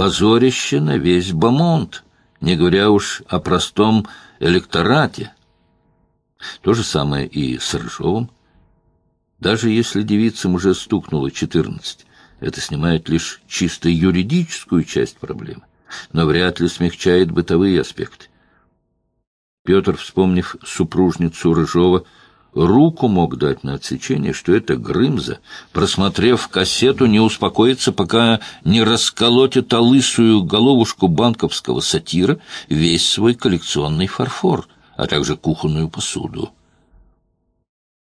позорище на весь Бамонт, не говоря уж о простом электорате. То же самое и с Рыжовым. Даже если девицам уже стукнуло четырнадцать, это снимает лишь чисто юридическую часть проблемы, но вряд ли смягчает бытовые аспекты. Петр, вспомнив супружницу Рыжова, руку мог дать на отсечение, что это Грымза, просмотрев кассету, не успокоится, пока не расколотит лысую головушку банковского сатира весь свой коллекционный фарфор, а также кухонную посуду.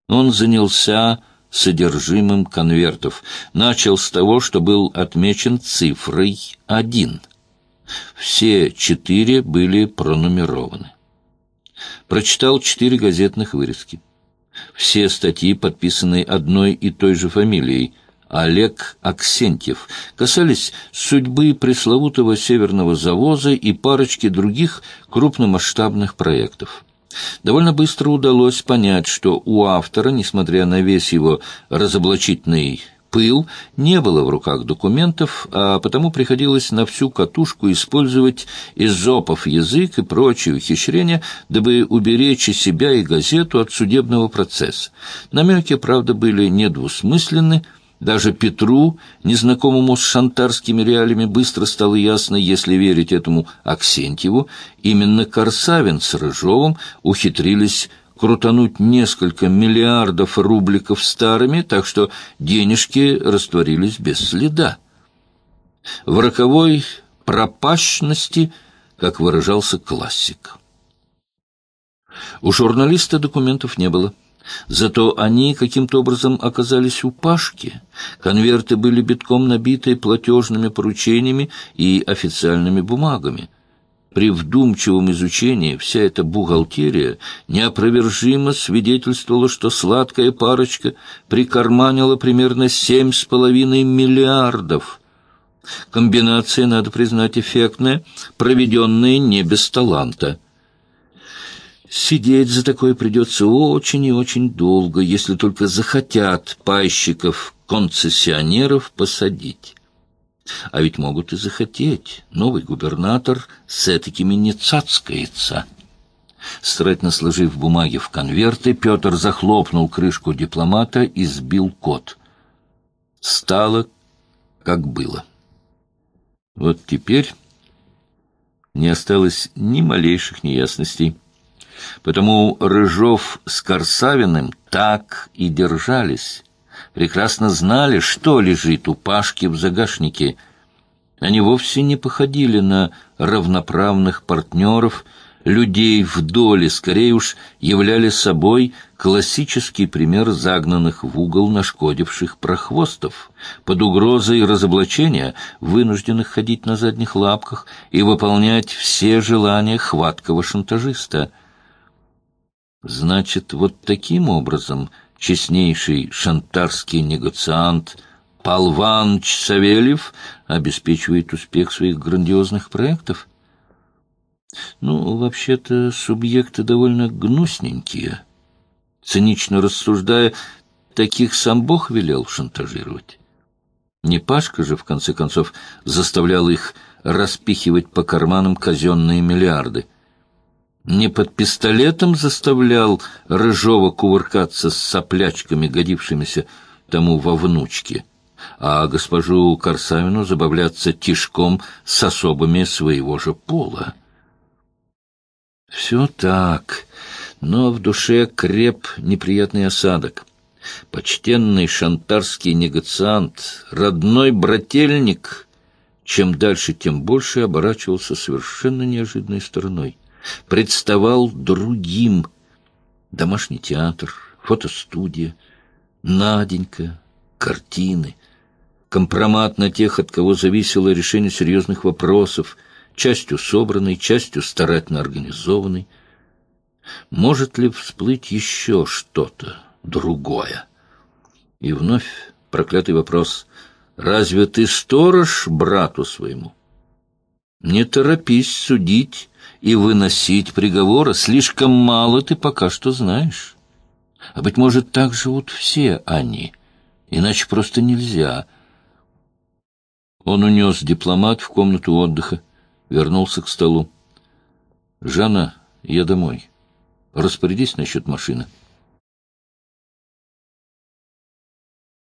Он занялся содержимым конвертов. Начал с того, что был отмечен цифрой один. Все четыре были пронумерованы. Прочитал четыре газетных вырезки. Все статьи, подписанные одной и той же фамилией – Олег Аксентьев, касались судьбы пресловутого северного завоза и парочки других крупномасштабных проектов. Довольно быстро удалось понять, что у автора, несмотря на весь его разоблачительный пыл, не было в руках документов, а потому приходилось на всю катушку использовать изопов язык и прочие ухищрения, дабы уберечь и себя, и газету от судебного процесса. Намеки, правда, были недвусмысленны, даже Петру, незнакомому с шантарскими реалиями, быстро стало ясно, если верить этому Аксентьеву, именно Корсавин с Рыжовым ухитрились крутануть несколько миллиардов рубликов старыми, так что денежки растворились без следа. В роковой пропащности, как выражался классик. У журналиста документов не было. Зато они каким-то образом оказались у Пашки. Конверты были битком набиты платежными поручениями и официальными бумагами. При вдумчивом изучении вся эта бухгалтерия неопровержимо свидетельствовала, что сладкая парочка прикарманила примерно семь с половиной миллиардов. Комбинация, надо признать, эффектная, проведенная не без таланта. Сидеть за такое придется очень и очень долго, если только захотят пайщиков-концессионеров посадить. А ведь могут и захотеть. Новый губернатор с этакими не цацкается. Старательно сложив бумаги в конверты, Петр захлопнул крышку дипломата и сбил код. Стало, как было. Вот теперь не осталось ни малейших неясностей. Потому Рыжов с Корсавиным так и держались. Прекрасно знали, что лежит у Пашки в загашнике. Они вовсе не походили на равноправных партнеров, людей в доле, скорее уж являли собой классический пример загнанных в угол нашкодивших прохвостов, под угрозой разоблачения, вынужденных ходить на задних лапках и выполнять все желания хваткого шантажиста — Значит, вот таким образом честнейший шантарский негациант Пал Иванович Савельев обеспечивает успех своих грандиозных проектов? Ну, вообще-то, субъекты довольно гнусненькие. Цинично рассуждая, таких сам Бог велел шантажировать. Не Пашка же, в конце концов, заставлял их распихивать по карманам казенные миллиарды не под пистолетом заставлял Рыжова кувыркаться с соплячками, годившимися тому во внучке, а госпожу Корсавину забавляться тишком с особыми своего же пола. Все так, но в душе креп неприятный осадок. Почтенный шантарский негациант, родной брательник, чем дальше, тем больше оборачивался совершенно неожиданной стороной представал другим. Домашний театр, фотостудия, Наденька, картины, компромат на тех, от кого зависело решение серьезных вопросов, частью собранный, частью старательно организованный. Может ли всплыть еще что-то другое? И вновь проклятый вопрос. Разве ты сторож брату своему? Не торопись судить и выносить приговора. Слишком мало ты пока что знаешь. А, быть может, так живут все они. Иначе просто нельзя. Он унес дипломат в комнату отдыха, вернулся к столу. «Жанна, я домой. Распорядись насчет машины».